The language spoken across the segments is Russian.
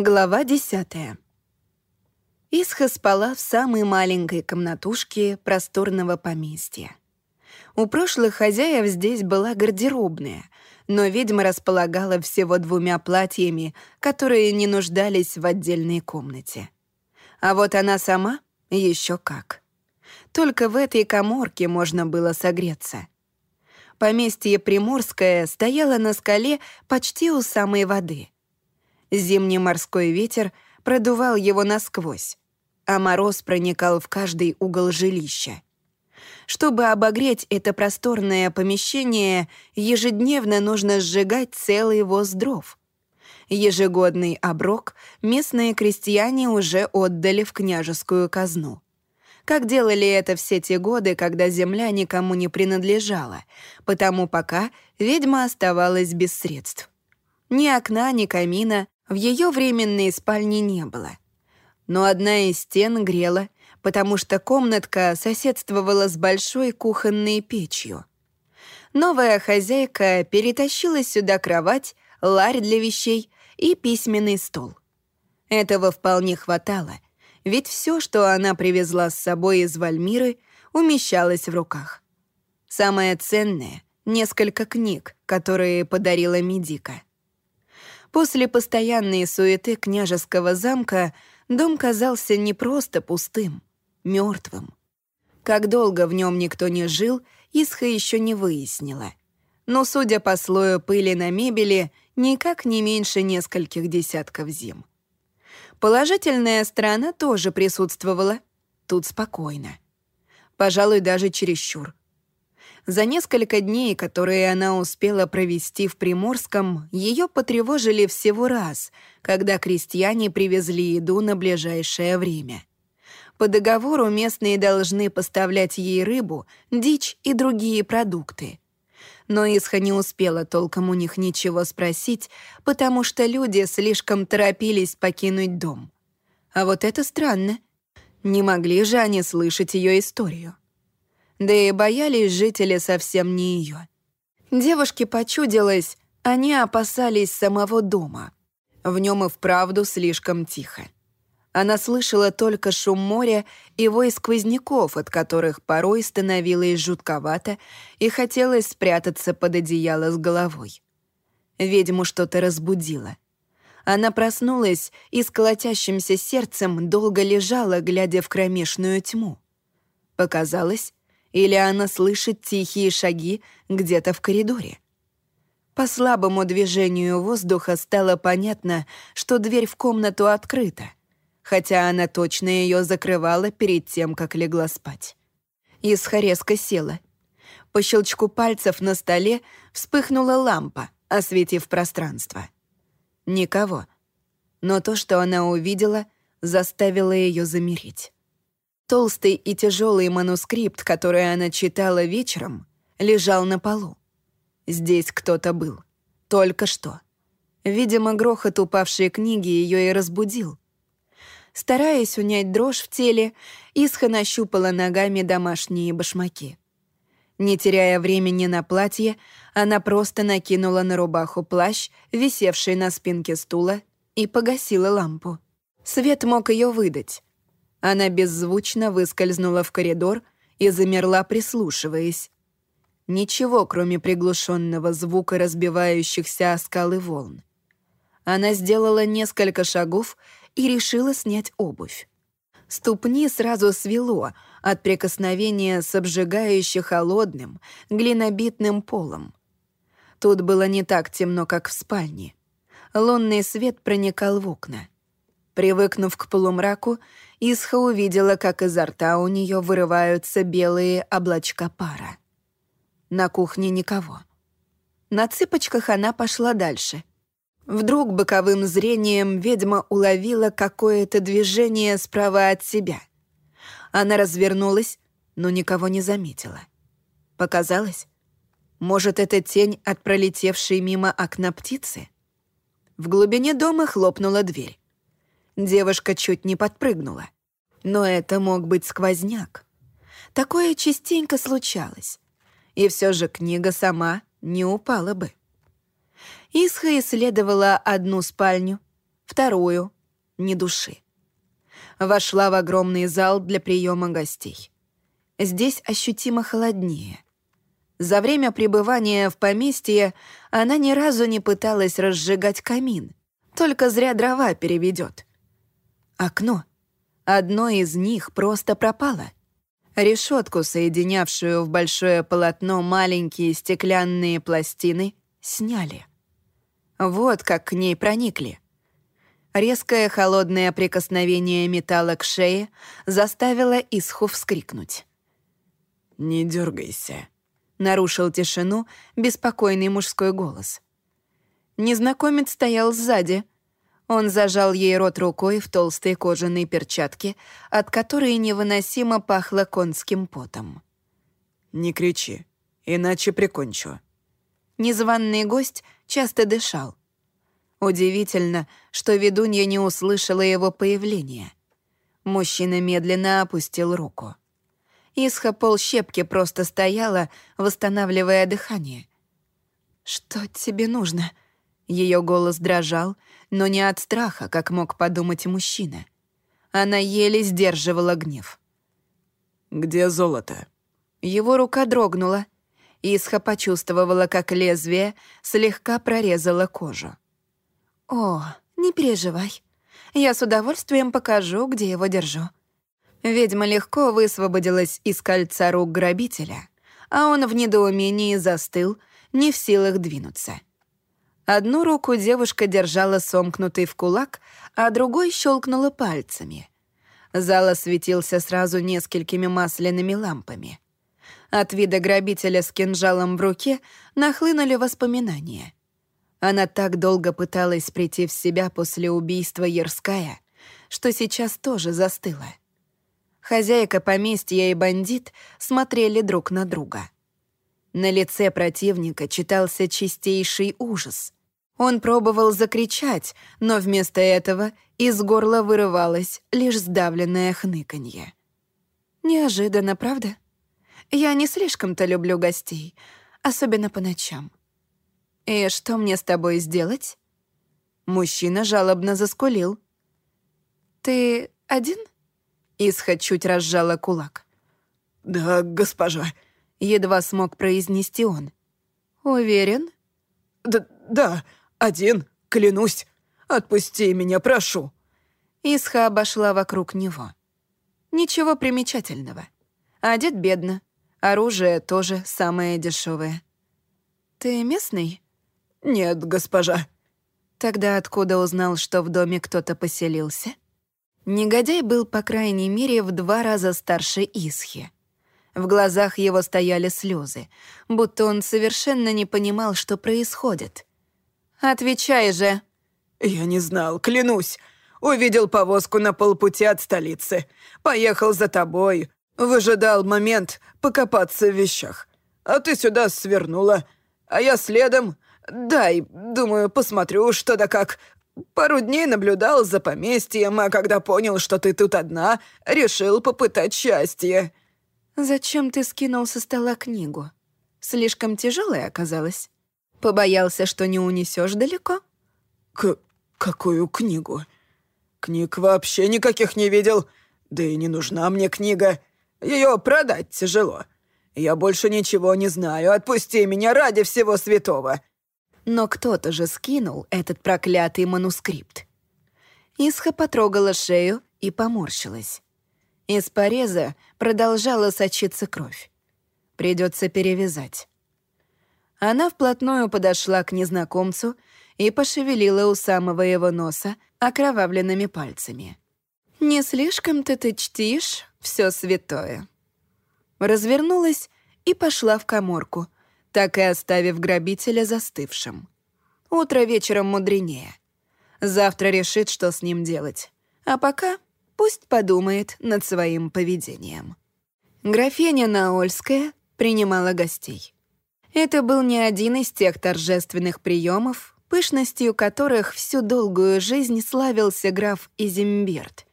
Глава десятая. Исха спала в самой маленькой комнатушке просторного поместья. У прошлых хозяев здесь была гардеробная, но ведьма располагала всего двумя платьями, которые не нуждались в отдельной комнате. А вот она сама еще как. Только в этой коморке можно было согреться. Поместье Приморское стояло на скале почти у самой воды — Зимний морской ветер продувал его насквозь, а мороз проникал в каждый угол жилища. Чтобы обогреть это просторное помещение, ежедневно нужно сжигать целый воз дров. Ежегодный оброк местные крестьяне уже отдали в княжескую казну. Как делали это все те годы, когда земля никому не принадлежала, потому пока ведьма оставалась без средств. Ни окна, ни камина, в ее временной спальне не было. Но одна из стен грела, потому что комнатка соседствовала с большой кухонной печью. Новая хозяйка перетащила сюда кровать, ларь для вещей и письменный стол. Этого вполне хватало, ведь все, что она привезла с собой из Вальмиры, умещалось в руках. Самое ценное — несколько книг, которые подарила Медика — После постоянной суеты княжеского замка дом казался не просто пустым, мертвым. Как долго в нем никто не жил, Исха еще не выяснила. Но, судя по слою пыли на мебели, никак не меньше нескольких десятков зим. Положительная сторона тоже присутствовала. Тут спокойно. Пожалуй, даже чересчур. За несколько дней, которые она успела провести в Приморском, ее потревожили всего раз, когда крестьяне привезли еду на ближайшее время. По договору местные должны поставлять ей рыбу, дичь и другие продукты. Но Исха не успела толком у них ничего спросить, потому что люди слишком торопились покинуть дом. А вот это странно. Не могли же они слышать ее историю да и боялись жители совсем не ее. Девушке почудилось, они опасались самого дома. В нем и вправду слишком тихо. Она слышала только шум моря и вой сквозняков, от которых порой становилось жутковато и хотелось спрятаться под одеяло с головой. Ведьму что-то разбудило. Она проснулась и с колотящимся сердцем долго лежала, глядя в кромешную тьму. Показалось, или она слышит тихие шаги где-то в коридоре. По слабому движению воздуха стало понятно, что дверь в комнату открыта, хотя она точно ее закрывала перед тем, как легла спать. Исха резко села. По щелчку пальцев на столе вспыхнула лампа, осветив пространство. Никого. Но то, что она увидела, заставило ее замереть. Толстый и тяжелый манускрипт, который она читала вечером, лежал на полу. Здесь кто-то был. Только что. Видимо, грохот упавшей книги ее и разбудил. Стараясь унять дрожь в теле, Исха нащупала ногами домашние башмаки. Не теряя времени на платье, она просто накинула на рубаху плащ, висевший на спинке стула, и погасила лампу. Свет мог ее выдать, она беззвучно выскользнула в коридор и замерла, прислушиваясь. Ничего, кроме приглушенного звука разбивающихся о скалы волн. Она сделала несколько шагов и решила снять обувь. Ступни сразу свело от прикосновения с обжигающе холодным, глинобитным полом. Тут было не так темно, как в спальне. Лунный свет проникал в окна. Привыкнув к полумраку, Исха увидела, как изо рта у нее вырываются белые облачка пара. На кухне никого. На цыпочках она пошла дальше. Вдруг боковым зрением ведьма уловила какое-то движение справа от себя. Она развернулась, но никого не заметила. Показалось? Может, это тень от пролетевшей мимо окна птицы? В глубине дома хлопнула дверь. Девушка чуть не подпрыгнула. Но это мог быть сквозняк. Такое частенько случалось. И все же книга сама не упала бы. Исха исследовала одну спальню, вторую — ни души. Вошла в огромный зал для приема гостей. Здесь ощутимо холоднее. За время пребывания в поместье она ни разу не пыталась разжигать камин, только зря дрова переведет. Окно. Одно из них просто пропало. Решетку, соединявшую в большое полотно маленькие стеклянные пластины, сняли. Вот как к ней проникли. Резкое холодное прикосновение металла к шее заставило Исху вскрикнуть. «Не дергайся», — нарушил тишину беспокойный мужской голос. Незнакомец стоял сзади. Он зажал ей рот рукой в толстой кожаной перчатке, от которой невыносимо пахло конским потом. «Не кричи, иначе прикончу». Незваный гость часто дышал. Удивительно, что ведунья не услышала его появления. Мужчина медленно опустил руку. Исха полщепки просто стояла, восстанавливая дыхание. «Что тебе нужно?» Ее голос дрожал, но не от страха, как мог подумать мужчина. Она еле сдерживала гнев. «Где золото?» Его рука дрогнула. Исха почувствовала, как лезвие слегка прорезало кожу. «О, не переживай. Я с удовольствием покажу, где его держу. Ведьма легко высвободилась из кольца рук грабителя, а он в недоумении застыл, не в силах двинуться. Одну руку девушка держала сомкнутой в кулак, а другой щелкнула пальцами. Зал осветился сразу несколькими масляными лампами. От вида грабителя с кинжалом в руке нахлынули воспоминания. Она так долго пыталась прийти в себя после убийства Ерская, что сейчас тоже застыла. Хозяйка поместья и бандит смотрели друг на друга. На лице противника читался чистейший ужас. Он пробовал закричать, но вместо этого из горла вырывалось лишь сдавленное хныканье. Неожиданно, правда? Я не слишком-то люблю гостей, особенно по ночам. И что мне с тобой сделать? Мужчина жалобно заскулил. Ты один? Исха чуть разжала кулак. «Да, госпожа», — едва смог произнести он. «Уверен?» «Да, да, один, клянусь. Отпусти меня, прошу». Исха обошла вокруг него. Ничего примечательного. Одет бедно. Оружие тоже самое дешевое. «Ты местный?» «Нет, госпожа». «Тогда откуда узнал, что в доме кто-то поселился?» Негодяй был, по крайней мере, в два раза старше Исхи. В глазах его стояли слезы, будто он совершенно не понимал, что происходит. «Отвечай же!» «Я не знал, клянусь. Увидел повозку на полпути от столицы. Поехал за тобой. Выжидал момент покопаться в вещах. А ты сюда свернула. А я следом. Дай, думаю, посмотрю, что да как. Пару дней наблюдал за поместьем, а когда понял, что ты тут одна, решил попытать счастье». «Зачем ты скинул со стола книгу? Слишком тяжелая оказалась? Побоялся, что не унесешь далеко?» «К... какую книгу? Книг вообще никаких не видел. Да и не нужна мне книга. Ее продать тяжело. Я больше ничего не знаю. Отпусти меня ради всего святого. Но кто-то же скинул этот проклятый манускрипт. Исха потрогала шею и поморщилась. Из пореза продолжала сочиться кровь. Придется перевязать. Она вплотную подошла к незнакомцу и пошевелила у самого его носа окровавленными пальцами. «Не слишком-то ты чтишь все святое». Развернулась и пошла в коморку — так и оставив грабителя застывшим. Утро вечером мудренее. Завтра решит, что с ним делать. А пока пусть подумает над своим поведением. Графиня Наольская принимала гостей. Это был не один из тех торжественных приемов, пышностью которых всю долгую жизнь славился граф Изимберт.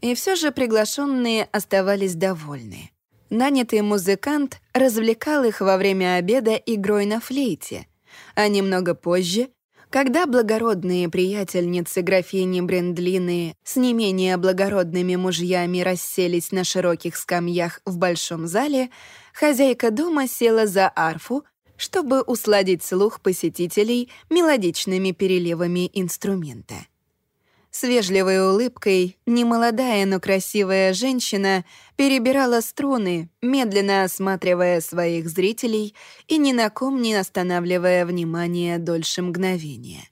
И все же приглашенные оставались довольны. Нанятый музыкант развлекал их во время обеда игрой на флейте, а немного позже Когда благородные приятельницы графини Брендлины с не менее благородными мужьями расселись на широких скамьях в большом зале, хозяйка дома села за арфу, чтобы усладить слух посетителей мелодичными переливами инструмента. С вежливой улыбкой немолодая, но красивая женщина перебирала струны, медленно осматривая своих зрителей и ни на ком не останавливая внимание дольше мгновения.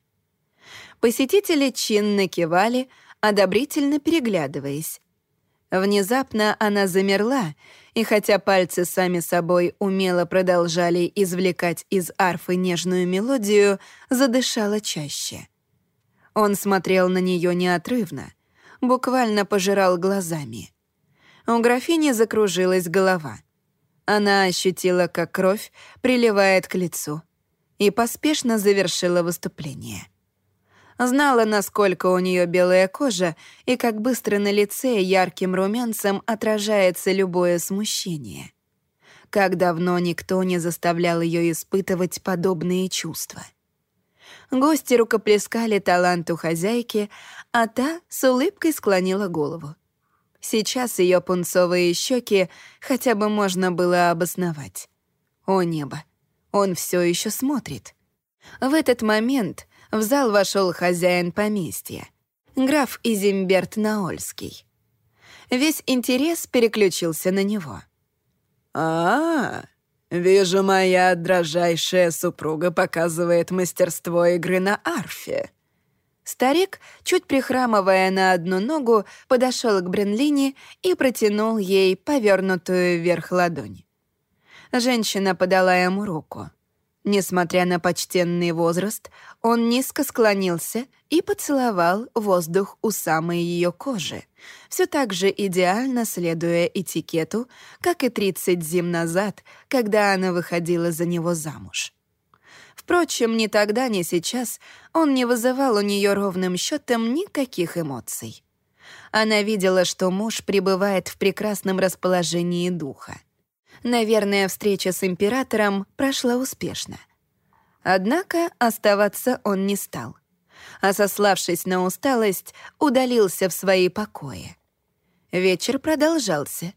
Посетители чинно кивали, одобрительно переглядываясь. Внезапно она замерла, и хотя пальцы сами собой умело продолжали извлекать из арфы нежную мелодию, задышала чаще — он смотрел на нее неотрывно, буквально пожирал глазами. У графини закружилась голова. Она ощутила, как кровь приливает к лицу, и поспешно завершила выступление. Знала, насколько у нее белая кожа и как быстро на лице ярким румянцем отражается любое смущение. Как давно никто не заставлял ее испытывать подобные чувства. Гости рукоплескали таланту хозяйки, а та с улыбкой склонила голову. Сейчас ее пунцовые щеки хотя бы можно было обосновать. О небо, он все еще смотрит. В этот момент в зал вошел хозяин поместья, граф Изимберт Наольский. Весь интерес переключился на него. «А, «Вижу, моя дрожайшая супруга показывает мастерство игры на арфе». Старик, чуть прихрамывая на одну ногу, подошел к Бренлине и протянул ей повернутую вверх ладонь. Женщина подала ему руку. Несмотря на почтенный возраст, он низко склонился и поцеловал воздух у самой ее кожи, все так же идеально следуя этикету, как и 30 зим назад, когда она выходила за него замуж. Впрочем, ни тогда, ни сейчас он не вызывал у нее ровным счетом никаких эмоций. Она видела, что муж пребывает в прекрасном расположении духа. Наверное, встреча с императором прошла успешно. Однако оставаться он не стал. А сославшись на усталость, удалился в свои покои. Вечер продолжался.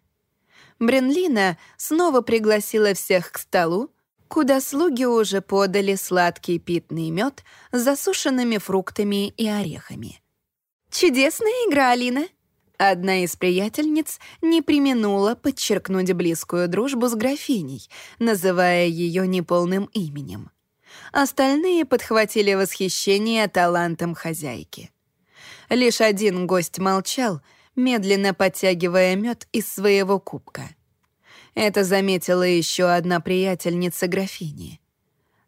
Бренлина снова пригласила всех к столу, куда слуги уже подали сладкий питный мед с засушенными фруктами и орехами. «Чудесная игра, Алина!» Одна из приятельниц не применула подчеркнуть близкую дружбу с графиней, называя ее неполным именем. Остальные подхватили восхищение талантом хозяйки. Лишь один гость молчал, медленно подтягивая мед из своего кубка. Это заметила еще одна приятельница графини.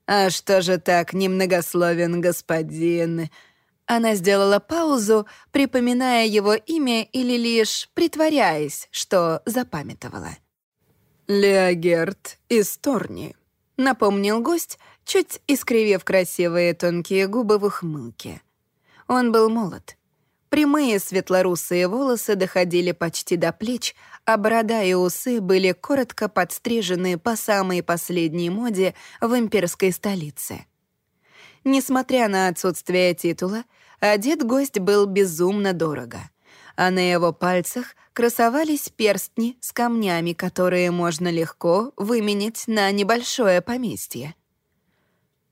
«А что же так немногословен господин?» Она сделала паузу, припоминая его имя или лишь притворяясь, что запамятовала. «Леогерт из Торни», — напомнил гость, чуть искривив красивые тонкие губы в ухмылке. Он был молод. Прямые светлорусые волосы доходили почти до плеч, а борода и усы были коротко подстрижены по самой последней моде в имперской столице. Несмотря на отсутствие титула, одет гость был безумно дорого, а на его пальцах красовались перстни с камнями, которые можно легко выменять на небольшое поместье.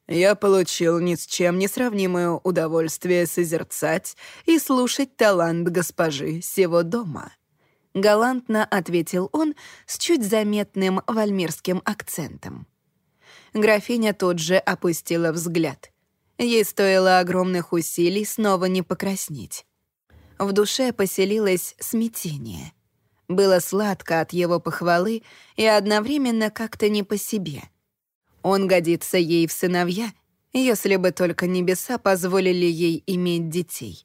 Я получил ни с чем не сравнимое удовольствие созерцать и слушать талант госпожи сего дома. Галантно ответил он с чуть заметным вальмирским акцентом. Графиня тут же опустила взгляд. Ей стоило огромных усилий снова не покраснеть. В душе поселилось смятение. Было сладко от его похвалы и одновременно как-то не по себе — он годится ей в сыновья, если бы только небеса позволили ей иметь детей.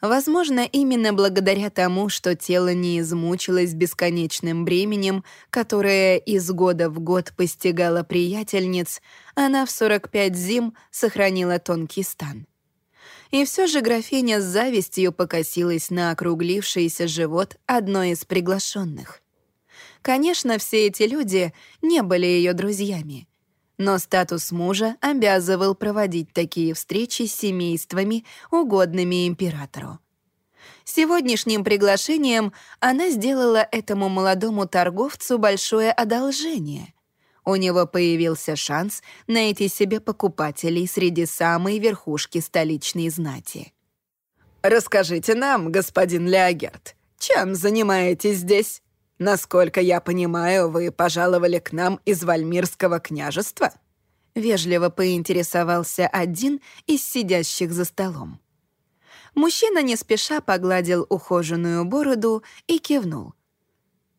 Возможно, именно благодаря тому, что тело не измучилось бесконечным бременем, которое из года в год постигало приятельниц, она в 45 зим сохранила тонкий стан. И все же графиня с завистью покосилась на округлившийся живот одной из приглашенных. Конечно, все эти люди не были ее друзьями — но статус мужа обязывал проводить такие встречи с семействами, угодными императору. Сегодняшним приглашением она сделала этому молодому торговцу большое одолжение. У него появился шанс найти себе покупателей среди самой верхушки столичной знати. «Расскажите нам, господин Леогерт, чем занимаетесь здесь?» «Насколько я понимаю, вы пожаловали к нам из Вальмирского княжества?» Вежливо поинтересовался один из сидящих за столом. Мужчина не спеша погладил ухоженную бороду и кивнул.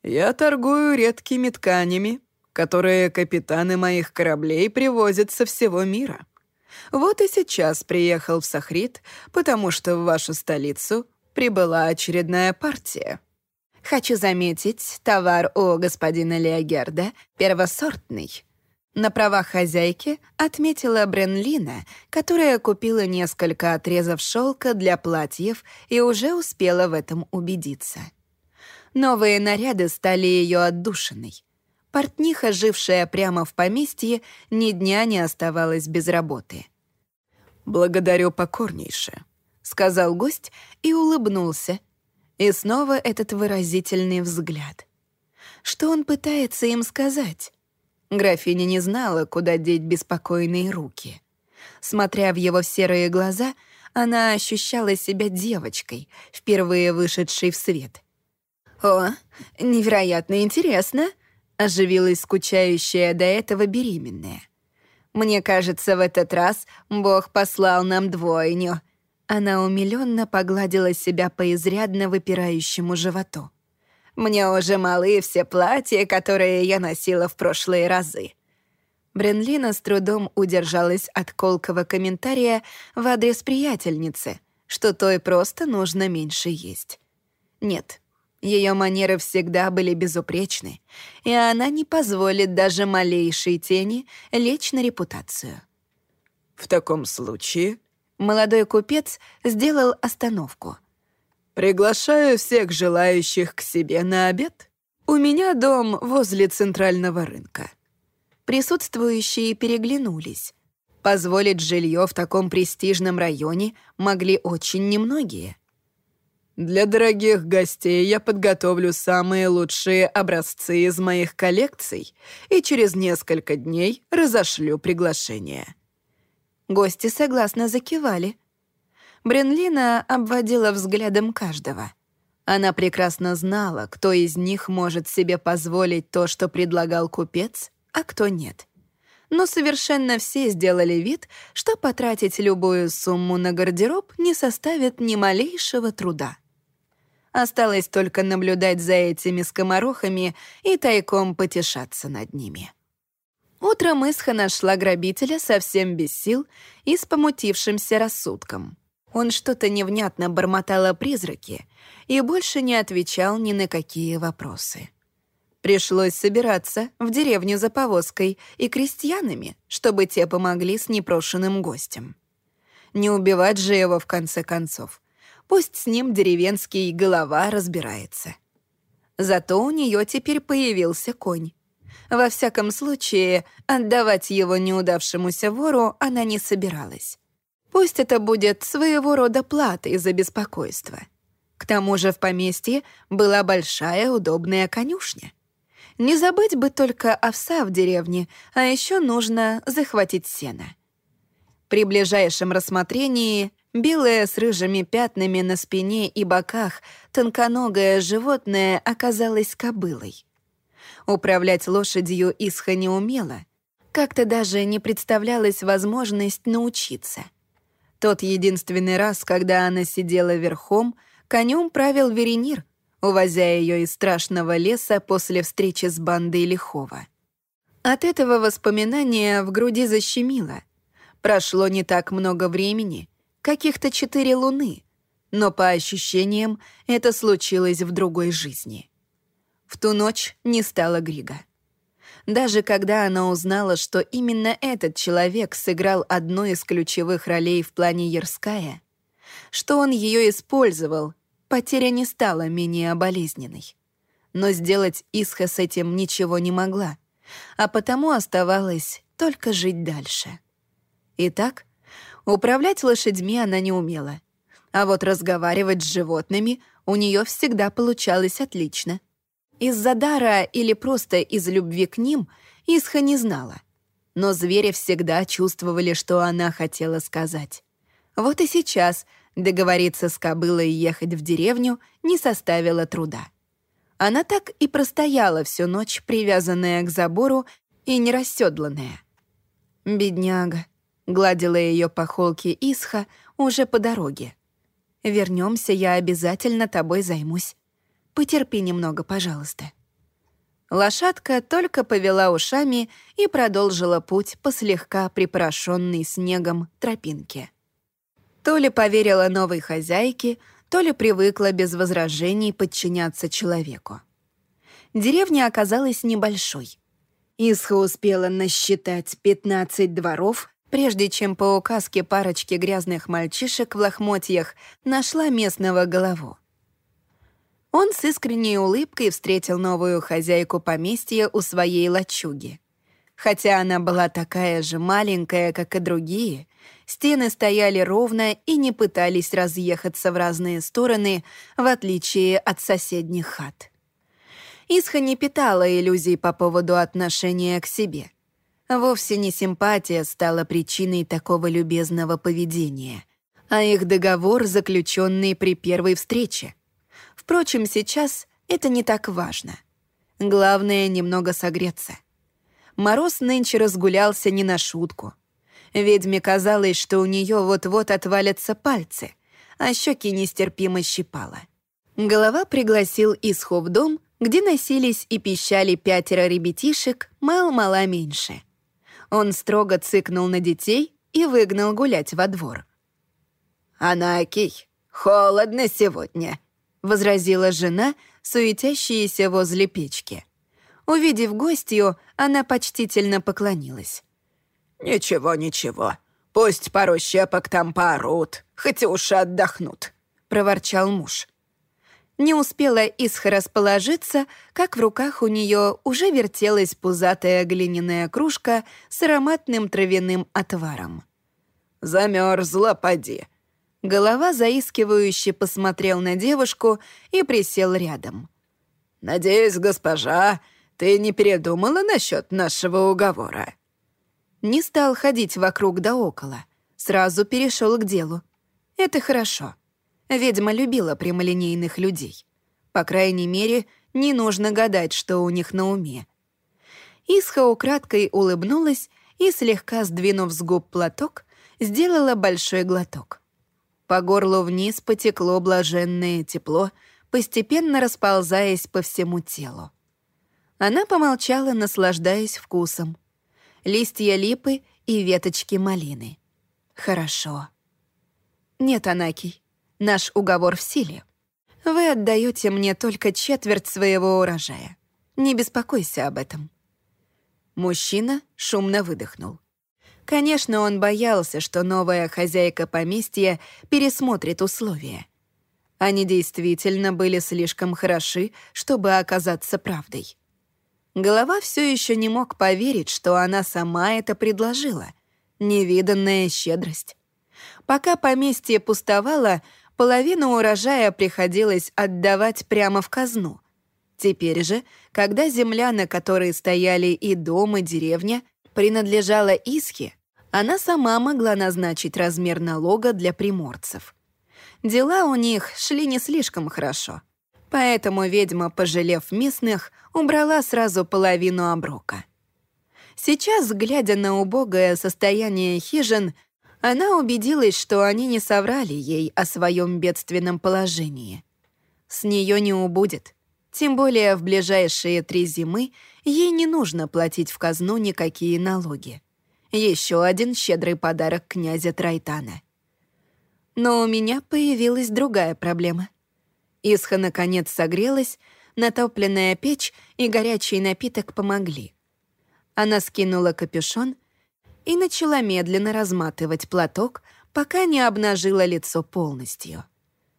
«Я торгую редкими тканями, которые капитаны моих кораблей привозят со всего мира. Вот и сейчас приехал в Сахрит, потому что в вашу столицу прибыла очередная партия». Хочу заметить, товар у господина Леогерда первосортный. На правах хозяйки отметила Бренлина, которая купила несколько отрезов шелка для платьев и уже успела в этом убедиться. Новые наряды стали ее отдушиной. Портниха, жившая прямо в поместье, ни дня не оставалась без работы. «Благодарю покорнейше», — сказал гость и улыбнулся, и снова этот выразительный взгляд. Что он пытается им сказать? Графиня не знала, куда деть беспокойные руки. Смотря в его серые глаза, она ощущала себя девочкой, впервые вышедшей в свет. «О, невероятно интересно!» — оживилась скучающая до этого беременная. «Мне кажется, в этот раз Бог послал нам двойню», она умилённо погладила себя по изрядно выпирающему животу. «Мне уже малы все платья, которые я носила в прошлые разы». Бренлина с трудом удержалась от колкого комментария в адрес приятельницы, что той просто нужно меньше есть. Нет, ее манеры всегда были безупречны, и она не позволит даже малейшей тени лечь на репутацию. «В таком случае Молодой купец сделал остановку. «Приглашаю всех желающих к себе на обед. У меня дом возле центрального рынка». Присутствующие переглянулись. Позволить жилье в таком престижном районе могли очень немногие. «Для дорогих гостей я подготовлю самые лучшие образцы из моих коллекций и через несколько дней разошлю приглашение». Гости согласно закивали. Бренлина обводила взглядом каждого. Она прекрасно знала, кто из них может себе позволить то, что предлагал купец, а кто нет. Но совершенно все сделали вид, что потратить любую сумму на гардероб не составит ни малейшего труда. Осталось только наблюдать за этими скоморохами и тайком потешаться над ними. Утром Исха нашла грабителя совсем без сил и с помутившимся рассудком. Он что-то невнятно бормотал о призраке и больше не отвечал ни на какие вопросы. Пришлось собираться в деревню за повозкой и крестьянами, чтобы те помогли с непрошенным гостем. Не убивать же его в конце концов. Пусть с ним деревенский голова разбирается. Зато у нее теперь появился конь. Во всяком случае, отдавать его неудавшемуся вору она не собиралась. Пусть это будет своего рода платой за беспокойство. К тому же в поместье была большая удобная конюшня. Не забыть бы только овса в деревне, а еще нужно захватить сено. При ближайшем рассмотрении белое с рыжими пятнами на спине и боках тонконогое животное оказалось кобылой. Управлять лошадью Исха не умела. Как-то даже не представлялась возможность научиться. Тот единственный раз, когда она сидела верхом, конем правил Веренир, увозя ее из страшного леса после встречи с бандой Лихова. От этого воспоминания в груди защемило. Прошло не так много времени, каких-то четыре луны, но по ощущениям это случилось в другой жизни. В ту ночь не стало Грига. Даже когда она узнала, что именно этот человек сыграл одну из ключевых ролей в плане Ярская, что он ее использовал, потеря не стала менее болезненной. Но сделать Исха с этим ничего не могла, а потому оставалось только жить дальше. Итак, управлять лошадьми она не умела, а вот разговаривать с животными у нее всегда получалось отлично. Из-за дара или просто из любви к ним Исха не знала. Но звери всегда чувствовали, что она хотела сказать. Вот и сейчас договориться с кобылой ехать в деревню не составило труда. Она так и простояла всю ночь, привязанная к забору и нерасседланная. «Бедняга», — гладила ее по холке Исха уже по дороге. Вернемся, я обязательно тобой займусь. Потерпи немного, пожалуйста». Лошадка только повела ушами и продолжила путь по слегка припорошенной снегом тропинке. То ли поверила новой хозяйке, то ли привыкла без возражений подчиняться человеку. Деревня оказалась небольшой. Исха успела насчитать 15 дворов прежде чем по указке парочки грязных мальчишек в лохмотьях нашла местного голову. Он с искренней улыбкой встретил новую хозяйку поместья у своей лачуги. Хотя она была такая же маленькая, как и другие, стены стояли ровно и не пытались разъехаться в разные стороны, в отличие от соседних хат. Исха не питала иллюзий по поводу отношения к себе — Вовсе не симпатия стала причиной такого любезного поведения, а их договор, заключенный при первой встрече. Впрочем, сейчас это не так важно. Главное — немного согреться. Мороз нынче разгулялся не на шутку. Ведьме казалось, что у нее вот-вот отвалятся пальцы, а щеки нестерпимо щипало. Голова пригласил Исху в дом, где носились и пищали пятеро ребятишек, мал-мала меньше — он строго цыкнул на детей и выгнал гулять во двор. «Анакий, холодно сегодня», — возразила жена, суетящаяся возле печки. Увидев гостью, она почтительно поклонилась. «Ничего, ничего. Пусть пару щепок там поорут, хоть уши отдохнут», — проворчал муж. Не успела Исха расположиться, как в руках у нее уже вертелась пузатая глиняная кружка с ароматным травяным отваром. «Замерзла, поди». Голова заискивающе посмотрел на девушку и присел рядом. «Надеюсь, госпожа, ты не передумала насчет нашего уговора?» Не стал ходить вокруг да около, сразу перешел к делу. «Это хорошо». Ведьма любила прямолинейных людей. По крайней мере, не нужно гадать, что у них на уме. Исха украдкой улыбнулась и, слегка сдвинув с губ платок, сделала большой глоток. По горлу вниз потекло блаженное тепло, постепенно расползаясь по всему телу. Она помолчала, наслаждаясь вкусом. Листья липы и веточки малины. Хорошо. Нет, Анакий, Наш уговор в силе. Вы отдаете мне только четверть своего урожая. Не беспокойся об этом». Мужчина шумно выдохнул. Конечно, он боялся, что новая хозяйка поместья пересмотрит условия. Они действительно были слишком хороши, чтобы оказаться правдой. Голова все еще не мог поверить, что она сама это предложила. Невиданная щедрость. Пока поместье пустовало, половину урожая приходилось отдавать прямо в казну. Теперь же, когда земля, на которой стояли и дом, и деревня, принадлежала Исхе, она сама могла назначить размер налога для приморцев. Дела у них шли не слишком хорошо, поэтому ведьма, пожалев местных, убрала сразу половину оброка. Сейчас, глядя на убогое состояние хижин, она убедилась, что они не соврали ей о своем бедственном положении. С нее не убудет. Тем более в ближайшие три зимы ей не нужно платить в казну никакие налоги. Еще один щедрый подарок князя Трайтана. Но у меня появилась другая проблема. Исха наконец согрелась, натопленная печь и горячий напиток помогли. Она скинула капюшон и начала медленно разматывать платок, пока не обнажила лицо полностью.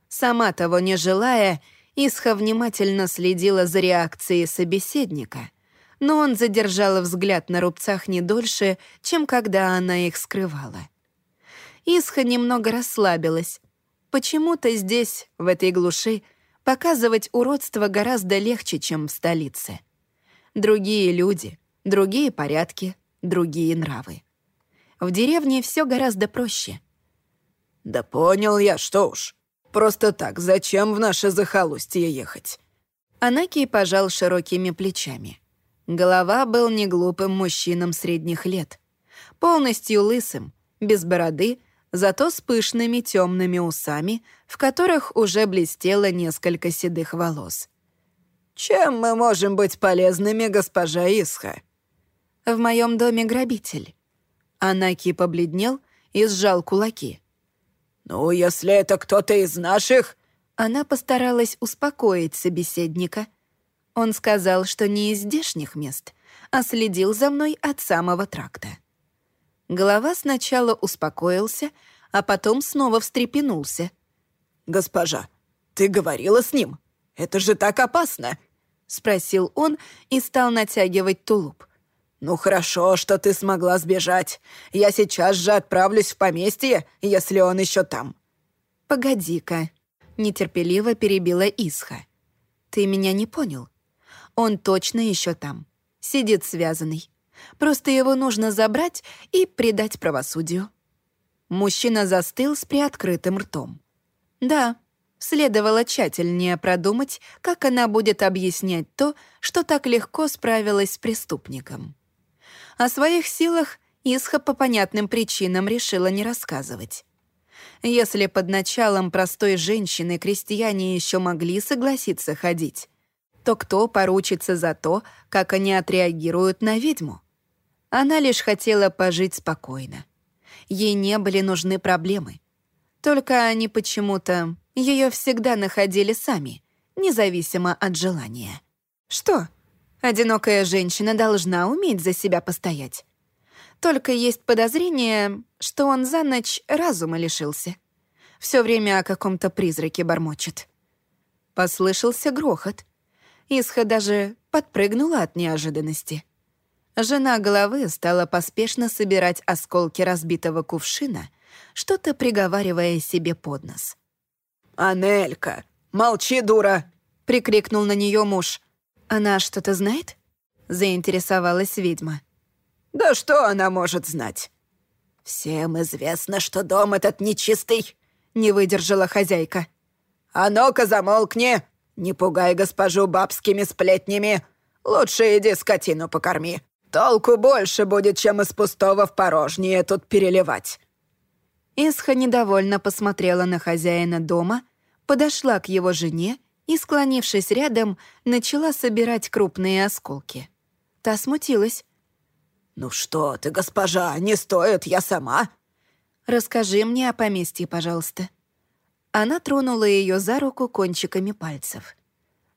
Сама того не желая, Исха внимательно следила за реакцией собеседника, но он задержал взгляд на рубцах не дольше, чем когда она их скрывала. Исха немного расслабилась. Почему-то здесь, в этой глуши, показывать уродство гораздо легче, чем в столице. Другие люди, другие порядки, другие нравы. В деревне все гораздо проще. «Да понял я, что уж. Просто так, зачем в наше захолустье ехать?» Анаки пожал широкими плечами. Голова был неглупым мужчином средних лет. Полностью лысым, без бороды, зато с пышными темными усами, в которых уже блестело несколько седых волос. «Чем мы можем быть полезными, госпожа Исха?» «В моем доме грабитель». Анаки побледнел и сжал кулаки. «Ну, если это кто-то из наших...» Она постаралась успокоить собеседника — он сказал, что не из здешних мест, а следил за мной от самого тракта. Голова сначала успокоился, а потом снова встрепенулся. «Госпожа, ты говорила с ним? Это же так опасно!» — спросил он и стал натягивать тулуп. «Ну хорошо, что ты смогла сбежать. Я сейчас же отправлюсь в поместье, если он еще там». «Погоди-ка», — нетерпеливо перебила Исха. «Ты меня не понял. Он точно еще там. Сидит связанный. Просто его нужно забрать и предать правосудию. Мужчина застыл с приоткрытым ртом. Да, следовало тщательнее продумать, как она будет объяснять то, что так легко справилась с преступником. О своих силах Исха по понятным причинам решила не рассказывать. Если под началом простой женщины крестьяне еще могли согласиться ходить, то кто поручится за то, как они отреагируют на ведьму? Она лишь хотела пожить спокойно. Ей не были нужны проблемы. Только они почему-то ее всегда находили сами, независимо от желания. Что? Одинокая женщина должна уметь за себя постоять. Только есть подозрение, что он за ночь разума лишился. Все время о каком-то призраке бормочет. Послышался грохот — Исха даже подпрыгнула от неожиданности. Жена головы стала поспешно собирать осколки разбитого кувшина, что-то приговаривая себе под нос. «Анелька, молчи, дура!» — прикрикнул на нее муж. «Она что-то знает?» — заинтересовалась ведьма. «Да что она может знать?» «Всем известно, что дом этот нечистый», — не выдержала хозяйка. «А ну-ка, замолкни!» «Не пугай госпожу бабскими сплетнями. Лучше иди скотину покорми. Толку больше будет, чем из пустого в порожнее тут переливать». Исха недовольно посмотрела на хозяина дома, подошла к его жене и, склонившись рядом, начала собирать крупные осколки. Та смутилась. «Ну что ты, госпожа, не стоит, я сама». «Расскажи мне о поместье, пожалуйста», она тронула ее за руку кончиками пальцев.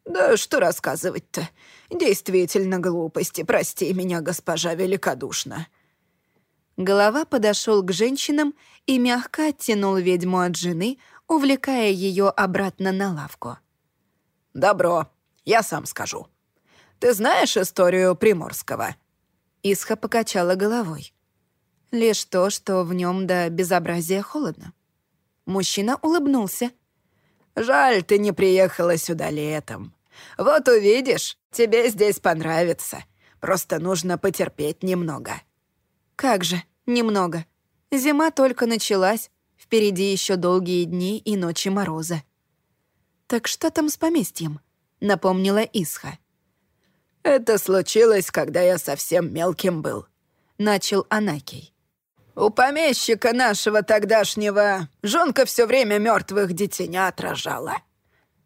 «Да что рассказывать-то? Действительно глупости, прости меня, госпожа великодушна». Голова подошел к женщинам и мягко оттянул ведьму от жены, увлекая ее обратно на лавку. «Добро, я сам скажу. Ты знаешь историю Приморского?» Исха покачала головой. Лишь то, что в нем до безобразия холодно. Мужчина улыбнулся. «Жаль, ты не приехала сюда летом. Вот увидишь, тебе здесь понравится. Просто нужно потерпеть немного». «Как же, немного. Зима только началась. Впереди еще долгие дни и ночи мороза». «Так что там с поместьем?» — напомнила Исха. «Это случилось, когда я совсем мелким был», — начал Анакий. У помещика нашего тогдашнего жонка все время мертвых детенят рожала.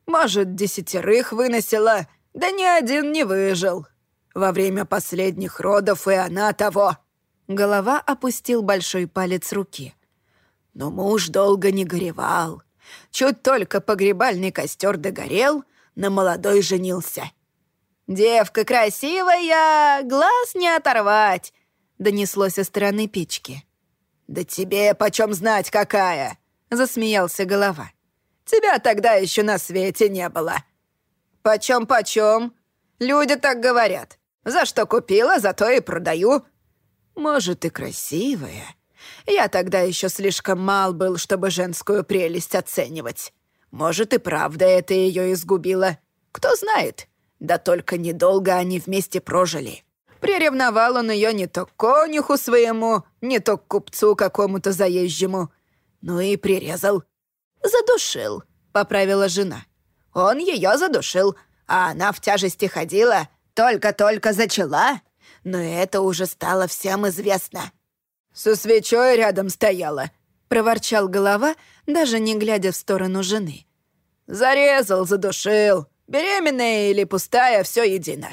Может, десятерых выносила, да ни один не выжил. Во время последних родов и она того. Голова опустил большой палец руки. Но муж долго не горевал. Чуть только погребальный костер догорел, на молодой женился. «Девка красивая, глаз не оторвать!» донеслось со стороны печки. «Да тебе почем знать, какая?» — засмеялся голова. «Тебя тогда еще на свете не было». «Почем-почем? Люди так говорят. За что купила, за то и продаю. Может, и красивая. Я тогда еще слишком мал был, чтобы женскую прелесть оценивать. Может, и правда это ее изгубило. Кто знает. Да только недолго они вместе прожили. Приревновал он ее не то к конюху своему, не то купцу какому-то заезжему. Ну и прирезал. «Задушил», — поправила жена. «Он ее задушил, а она в тяжести ходила, только-только зачала. Но это уже стало всем известно». «Со свечой рядом стояла», — проворчал голова, даже не глядя в сторону жены. «Зарезал, задушил. Беременная или пустая, все едино.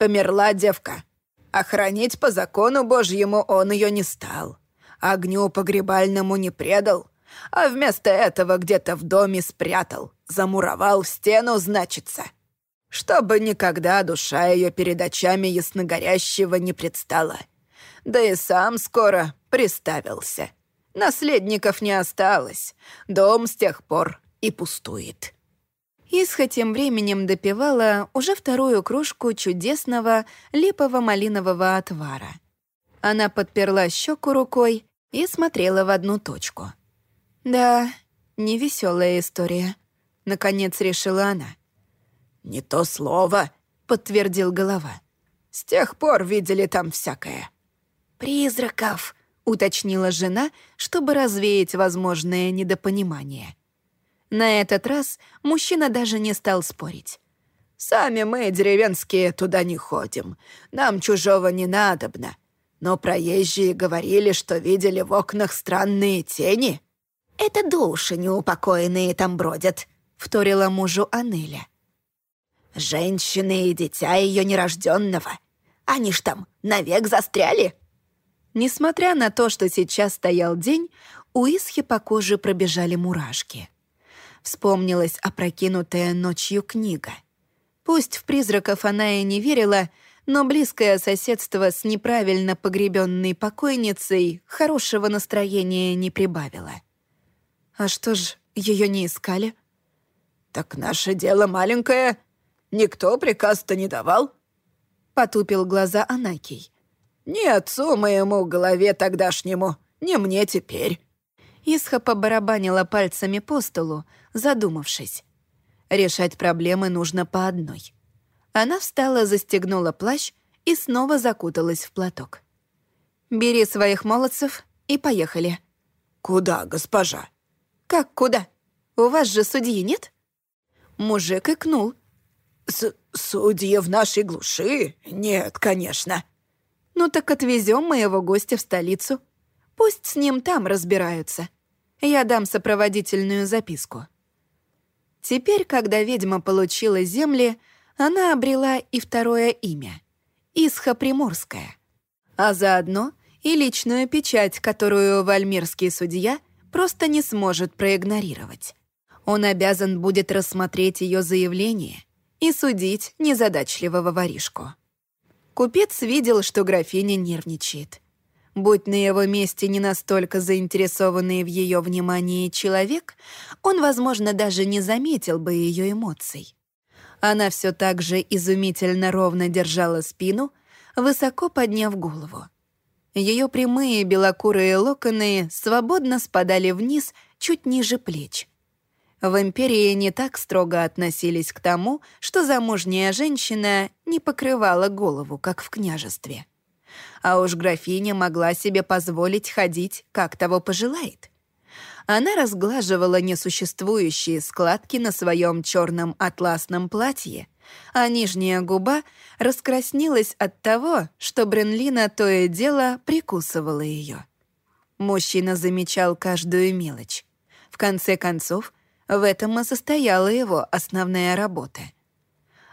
Померла девка. Охранить по закону Божьему он ее не стал. Огню погребальному не предал, а вместо этого где-то в доме спрятал. Замуровал в стену, значится. Чтобы никогда душа ее перед очами ясногорящего не предстала. Да и сам скоро приставился. Наследников не осталось. Дом с тех пор и пустует. Исха тем временем допивала уже вторую кружку чудесного липово-малинового отвара. Она подперла щеку рукой и смотрела в одну точку. «Да, невеселая история», — наконец решила она. «Не то слово», — подтвердил голова. «С тех пор видели там всякое». «Призраков», — уточнила жена, чтобы развеять возможное недопонимание. На этот раз мужчина даже не стал спорить. «Сами мы, деревенские, туда не ходим. Нам чужого не надобно. Но проезжие говорили, что видели в окнах странные тени». «Это души неупокоенные там бродят», — вторила мужу Анеля. «Женщины и дитя ее нерожденного. Они ж там навек застряли». Несмотря на то, что сейчас стоял день, у Исхи по коже пробежали мурашки вспомнилась опрокинутая ночью книга. Пусть в призраков она и не верила, но близкое соседство с неправильно погребенной покойницей хорошего настроения не прибавило. А что ж, ее не искали? «Так наше дело маленькое. Никто приказ-то не давал?» Потупил глаза Анакий. «Не отцу моему голове тогдашнему, не мне теперь». Исха побарабанила пальцами по столу, задумавшись. Решать проблемы нужно по одной. Она встала, застегнула плащ и снова закуталась в платок. «Бери своих молодцев и поехали». «Куда, госпожа?» «Как куда? У вас же судьи нет?» Мужик икнул. С «Судьи в нашей глуши? Нет, конечно». «Ну так отвезем моего гостя в столицу. Пусть с ним там разбираются. Я дам сопроводительную записку». Теперь, когда ведьма получила земли, она обрела и второе имя — Исха Приморская, а заодно и личную печать, которую вальмирский судья просто не сможет проигнорировать. Он обязан будет рассмотреть ее заявление и судить незадачливого воришку. Купец видел, что графиня нервничает. Будь на его месте не настолько заинтересованный в ее внимании человек, он, возможно, даже не заметил бы ее эмоций. Она все так же изумительно ровно держала спину, высоко подняв голову. Ее прямые белокурые локоны свободно спадали вниз, чуть ниже плеч. В империи не так строго относились к тому, что замужняя женщина не покрывала голову, как в княжестве а уж графиня могла себе позволить ходить, как того пожелает. Она разглаживала несуществующие складки на своем черном атласном платье, а нижняя губа раскраснелась от того, что Бренлина то и дело прикусывала ее. Мужчина замечал каждую мелочь. В конце концов, в этом и состояла его основная работа —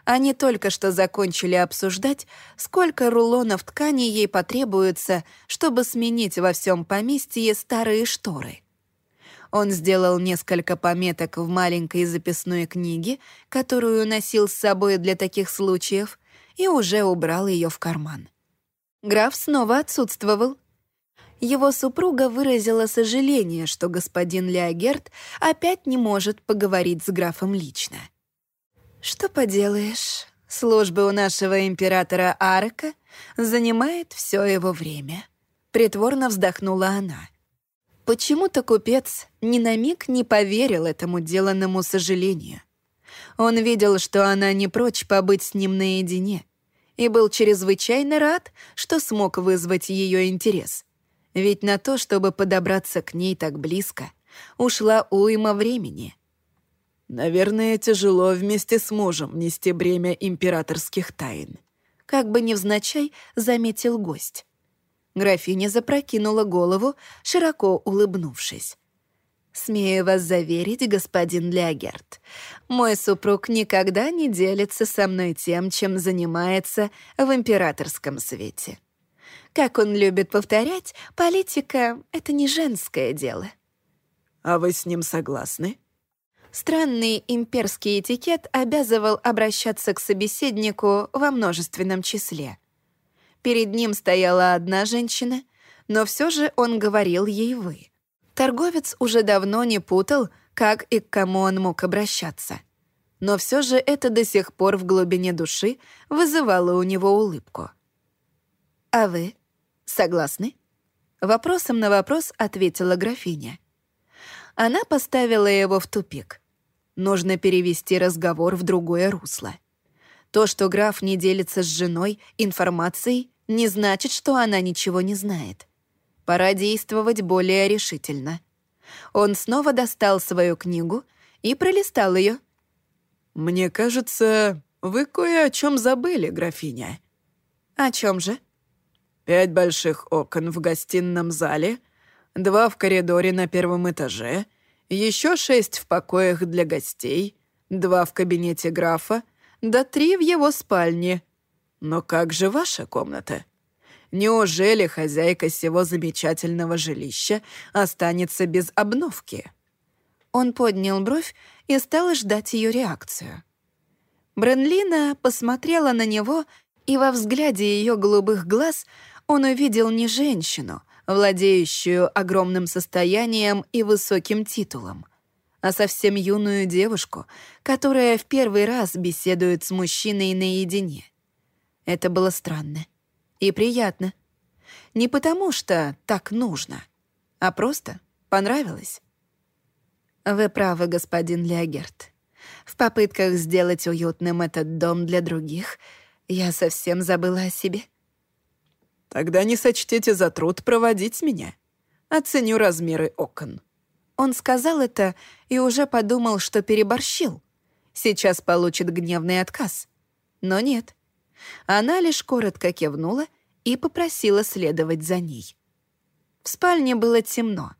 они только что закончили обсуждать, сколько рулонов ткани ей потребуется, чтобы сменить во всем поместье старые шторы. Он сделал несколько пометок в маленькой записной книге, которую носил с собой для таких случаев, и уже убрал ее в карман. Граф снова отсутствовал. Его супруга выразила сожаление, что господин Леогерт опять не может поговорить с графом лично. «Что поделаешь, Служба у нашего императора Арка занимает все его время. Притворно вздохнула она. Почему-то купец ни на миг не поверил этому деланному сожалению. Он видел, что она не прочь побыть с ним наедине, и был чрезвычайно рад, что смог вызвать ее интерес. Ведь на то, чтобы подобраться к ней так близко, ушла уйма времени. «Наверное, тяжело вместе с мужем нести бремя императорских тайн», как бы невзначай заметил гость. Графиня запрокинула голову, широко улыбнувшись. «Смею вас заверить, господин Лягерт, мой супруг никогда не делится со мной тем, чем занимается в императорском свете. Как он любит повторять, политика — это не женское дело». «А вы с ним согласны?» Странный имперский этикет обязывал обращаться к собеседнику во множественном числе. Перед ним стояла одна женщина, но все же он говорил ей «вы». Торговец уже давно не путал, как и к кому он мог обращаться. Но все же это до сих пор в глубине души вызывало у него улыбку. «А вы согласны?» Вопросом на вопрос ответила графиня. Она поставила его в тупик. Нужно перевести разговор в другое русло. То, что граф не делится с женой информацией, не значит, что она ничего не знает. Пора действовать более решительно. Он снова достал свою книгу и пролистал ее. «Мне кажется, вы кое о чем забыли, графиня». «О чем же?» «Пять больших окон в гостином зале, два в коридоре на первом этаже, еще шесть в покоях для гостей, два в кабинете графа, да три в его спальне. Но как же ваша комната?» Неужели хозяйка сего замечательного жилища останется без обновки? Он поднял бровь и стал ждать ее реакцию. Бренлина посмотрела на него, и во взгляде ее голубых глаз он увидел не женщину, владеющую огромным состоянием и высоким титулом, а совсем юную девушку, которая в первый раз беседует с мужчиной наедине. Это было странно и приятно. Не потому что так нужно, а просто понравилось. Вы правы, господин Леогерт. В попытках сделать уютным этот дом для других я совсем забыла о себе. Тогда не сочтите за труд проводить меня. Оценю размеры окон. Он сказал это и уже подумал, что переборщил. Сейчас получит гневный отказ. Но нет. Она лишь коротко кивнула и попросила следовать за ней. В спальне было темно.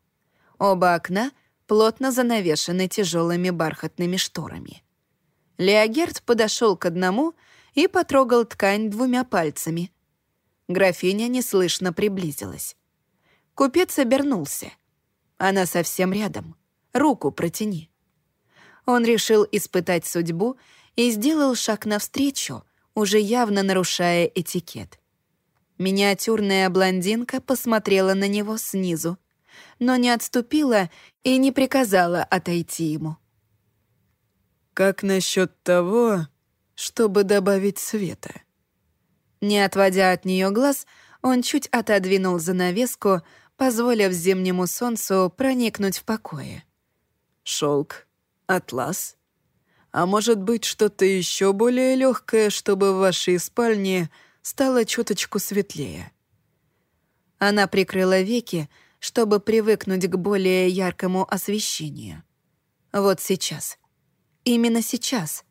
Оба окна плотно занавешены тяжелыми бархатными шторами. Леогерт подошел к одному и потрогал ткань двумя пальцами. Графиня неслышно приблизилась. Купец обернулся. Она совсем рядом. Руку протяни. Он решил испытать судьбу и сделал шаг навстречу, уже явно нарушая этикет. Миниатюрная блондинка посмотрела на него снизу, но не отступила и не приказала отойти ему. «Как насчет того, чтобы добавить света?» Не отводя от нее глаз, он чуть отодвинул занавеску, позволив зимнему солнцу проникнуть в покое. Шелк, атлас, а может быть что-то еще более легкое, чтобы в вашей спальне стало чуточку светлее. Она прикрыла веки, чтобы привыкнуть к более яркому освещению. Вот сейчас. Именно сейчас.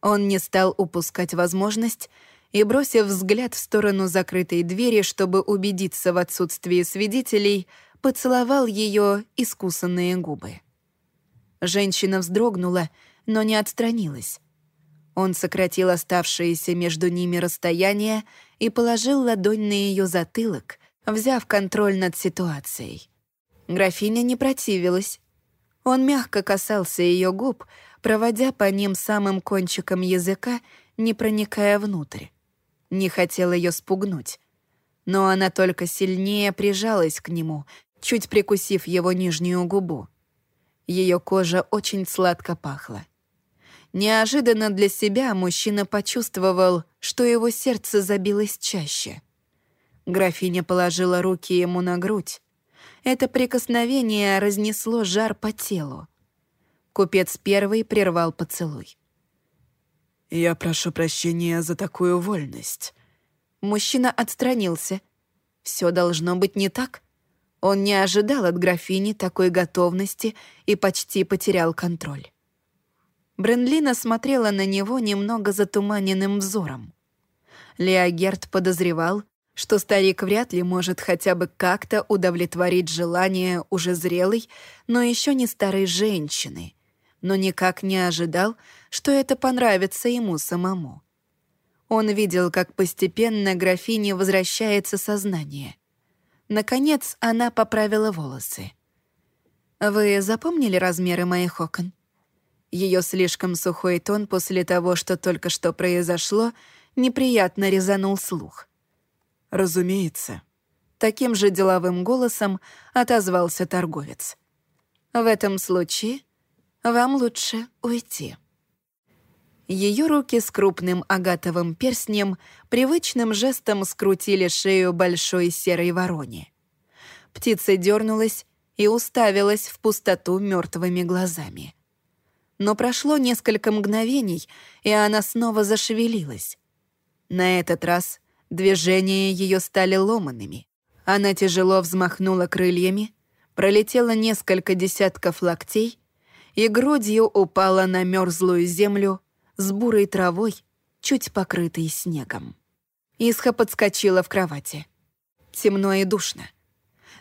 Он не стал упускать возможность и, бросив взгляд в сторону закрытой двери, чтобы убедиться в отсутствии свидетелей, поцеловал ее искусанные губы. Женщина вздрогнула, но не отстранилась. Он сократил оставшееся между ними расстояние и положил ладонь на ее затылок, взяв контроль над ситуацией. Графиня не противилась. Он мягко касался ее губ, проводя по ним самым кончиком языка, не проникая внутрь. Не хотел ее спугнуть. Но она только сильнее прижалась к нему, чуть прикусив его нижнюю губу. Ее кожа очень сладко пахла. Неожиданно для себя мужчина почувствовал, что его сердце забилось чаще. Графиня положила руки ему на грудь. Это прикосновение разнесло жар по телу. Купец первый прервал поцелуй. «Я прошу прощения за такую вольность». Мужчина отстранился. Все должно быть не так. Он не ожидал от графини такой готовности и почти потерял контроль. Бренлина смотрела на него немного затуманенным взором. Леогерт подозревал, что старик вряд ли может хотя бы как-то удовлетворить желание уже зрелой, но еще не старой женщины, но никак не ожидал, что это понравится ему самому. Он видел, как постепенно графине возвращается сознание. Наконец она поправила волосы. «Вы запомнили размеры моих окон?» Ее слишком сухой тон после того, что только что произошло, неприятно резанул слух. «Разумеется». Таким же деловым голосом отозвался торговец. «В этом случае вам лучше уйти». Ее руки с крупным агатовым перстнем привычным жестом скрутили шею большой серой вороне. Птица дернулась и уставилась в пустоту мертвыми глазами но прошло несколько мгновений, и она снова зашевелилась. На этот раз движения ее стали ломанными. Она тяжело взмахнула крыльями, пролетела несколько десятков локтей и грудью упала на мерзлую землю с бурой травой, чуть покрытой снегом. Исха подскочила в кровати. Темно и душно.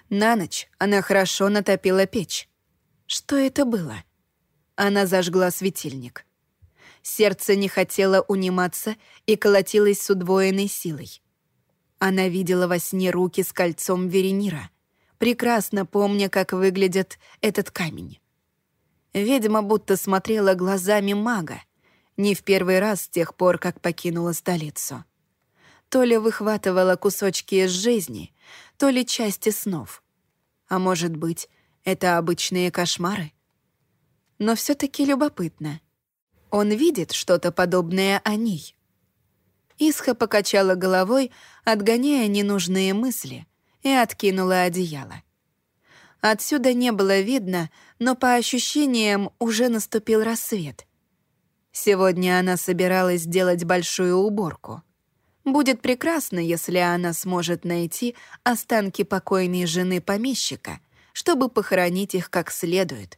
На ночь она хорошо натопила печь. Что это было? — она зажгла светильник. Сердце не хотело униматься и колотилось с удвоенной силой. Она видела во сне руки с кольцом Веренира, прекрасно помня, как выглядит этот камень. Ведьма будто смотрела глазами мага, не в первый раз с тех пор, как покинула столицу. То ли выхватывала кусочки из жизни, то ли части снов. А может быть, это обычные кошмары? но все таки любопытно. Он видит что-то подобное о ней. Исха покачала головой, отгоняя ненужные мысли, и откинула одеяло. Отсюда не было видно, но по ощущениям уже наступил рассвет. Сегодня она собиралась сделать большую уборку. Будет прекрасно, если она сможет найти останки покойной жены помещика, чтобы похоронить их как следует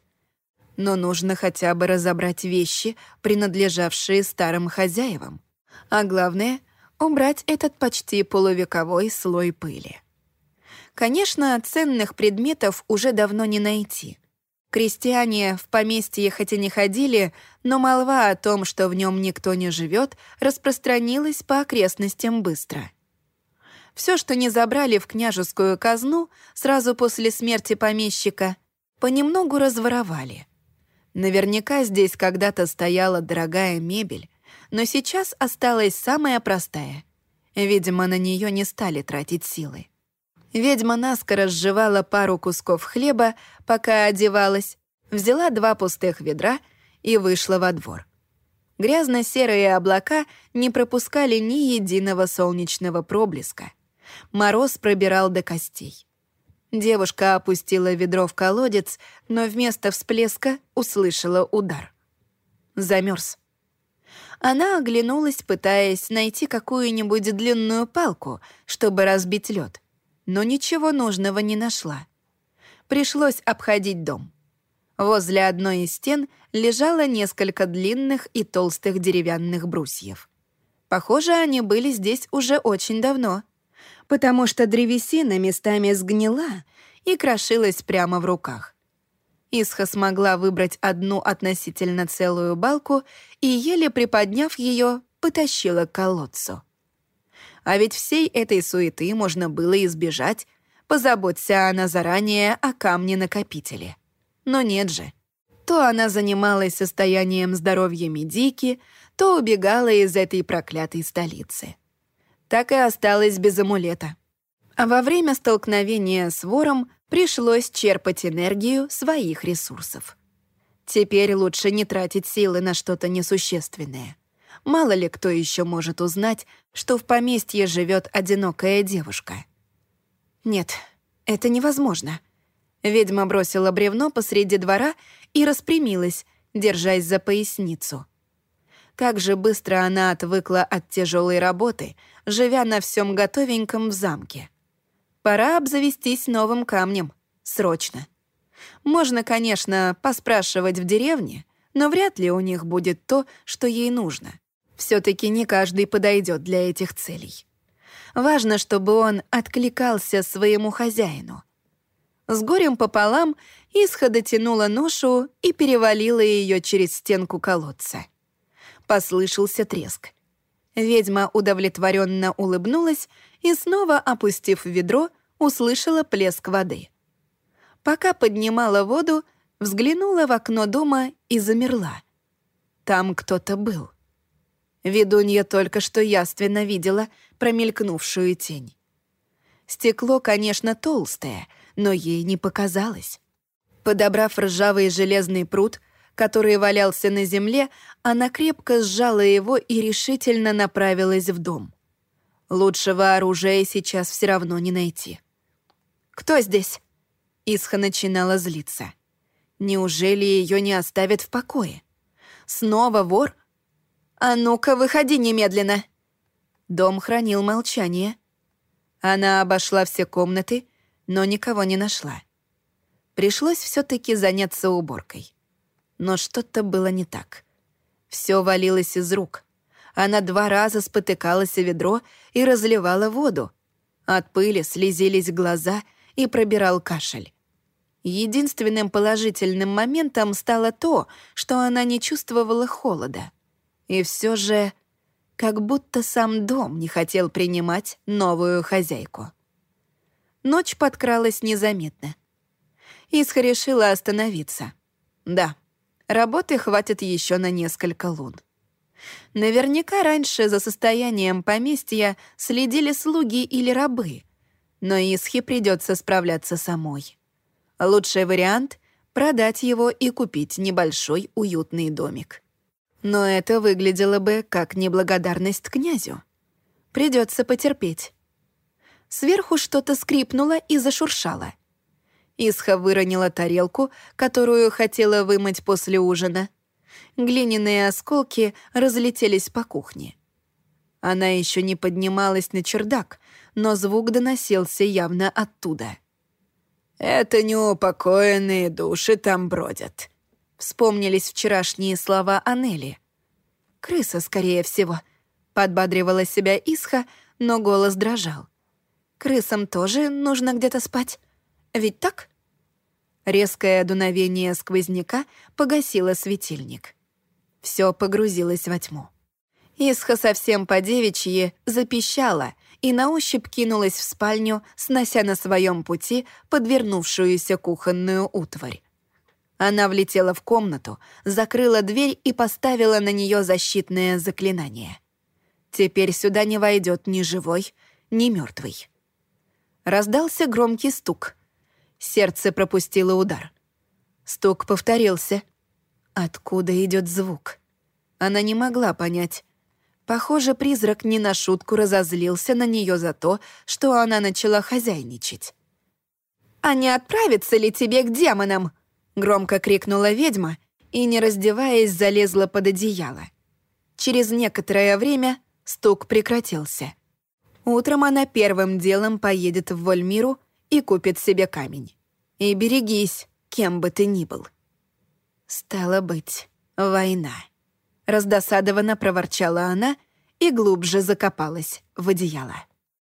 но нужно хотя бы разобрать вещи, принадлежавшие старым хозяевам. А главное — убрать этот почти полувековой слой пыли. Конечно, ценных предметов уже давно не найти. Крестьяне в поместье хоть и не ходили, но молва о том, что в нем никто не живет, распространилась по окрестностям быстро. Все, что не забрали в княжескую казну сразу после смерти помещика, понемногу разворовали — Наверняка здесь когда-то стояла дорогая мебель, но сейчас осталась самая простая. Видимо, на нее не стали тратить силы. Ведьма наскоро сживала пару кусков хлеба, пока одевалась, взяла два пустых ведра и вышла во двор. Грязно-серые облака не пропускали ни единого солнечного проблеска. Мороз пробирал до костей. Девушка опустила ведро в колодец, но вместо всплеска услышала удар. Замерз. Она оглянулась, пытаясь найти какую-нибудь длинную палку, чтобы разбить лед, но ничего нужного не нашла. Пришлось обходить дом. Возле одной из стен лежало несколько длинных и толстых деревянных брусьев. Похоже, они были здесь уже очень давно — потому что древесина местами сгнила и крошилась прямо в руках. Исха смогла выбрать одну относительно целую балку и, еле приподняв ее, потащила к колодцу. А ведь всей этой суеты можно было избежать, позаботься она заранее о камне-накопителе. Но нет же. То она занималась состоянием здоровья Медики, то убегала из этой проклятой столицы так и осталась без амулета. А во время столкновения с вором пришлось черпать энергию своих ресурсов. Теперь лучше не тратить силы на что-то несущественное. Мало ли кто еще может узнать, что в поместье живет одинокая девушка. Нет, это невозможно. Ведьма бросила бревно посреди двора и распрямилась, держась за поясницу. Как же быстро она отвыкла от тяжелой работы, живя на всем готовеньком в замке. Пора обзавестись новым камнем. Срочно. Можно, конечно, поспрашивать в деревне, но вряд ли у них будет то, что ей нужно. Все таки не каждый подойдет для этих целей. Важно, чтобы он откликался своему хозяину. С горем пополам Исха дотянула ношу и перевалила ее через стенку колодца. Послышался треск. Ведьма удовлетворенно улыбнулась и, снова опустив ведро, услышала плеск воды. Пока поднимала воду, взглянула в окно дома и замерла. Там кто-то был. Ведунья только что яственно видела промелькнувшую тень. Стекло, конечно, толстое, но ей не показалось. Подобрав ржавый железный пруд, который валялся на земле, она крепко сжала его и решительно направилась в дом. Лучшего оружия сейчас все равно не найти. «Кто здесь?» Исха начинала злиться. Неужели ее не оставят в покое? Снова вор? А ну-ка, выходи немедленно. Дом хранил молчание. Она обошла все комнаты, но никого не нашла. Пришлось все таки заняться уборкой. Но что-то было не так. Все валилось из рук. Она два раза спотыкалась о ведро и разливала воду. От пыли слезились глаза и пробирал кашель. Единственным положительным моментом стало то, что она не чувствовала холода. И все же, как будто сам дом не хотел принимать новую хозяйку. Ночь подкралась незаметно. Исха решила остановиться. Да, работы хватит еще на несколько лун. Наверняка раньше за состоянием поместья следили слуги или рабы — но Исхе придется справляться самой. Лучший вариант — продать его и купить небольшой уютный домик. Но это выглядело бы как неблагодарность князю. Придется потерпеть. Сверху что-то скрипнуло и зашуршало. Исха выронила тарелку, которую хотела вымыть после ужина. Глиняные осколки разлетелись по кухне. Она еще не поднималась на чердак, но звук доносился явно оттуда. «Это неупокоенные души там бродят», — вспомнились вчерашние слова Анели. «Крыса, скорее всего», — подбадривала себя Исха, но голос дрожал. «Крысам тоже нужно где-то спать. Ведь так?» Резкое дуновение сквозняка погасило светильник. Все погрузилось во тьму. Исха совсем по-девичьи запищала и на ощупь кинулась в спальню, снося на своем пути подвернувшуюся кухонную утварь. Она влетела в комнату, закрыла дверь и поставила на нее защитное заклинание. Теперь сюда не войдет ни живой, ни мертвый. Раздался громкий стук. Сердце пропустило удар. Стук повторился. Откуда идет звук? Она не могла понять, Похоже, призрак не на шутку разозлился на нее за то, что она начала хозяйничать. «А не отправиться ли тебе к демонам?» — громко крикнула ведьма и, не раздеваясь, залезла под одеяло. Через некоторое время стук прекратился. Утром она первым делом поедет в Вольмиру и купит себе камень. И берегись, кем бы ты ни был. Стало быть, война. Раздосадованно проворчала она и глубже закопалась в одеяло.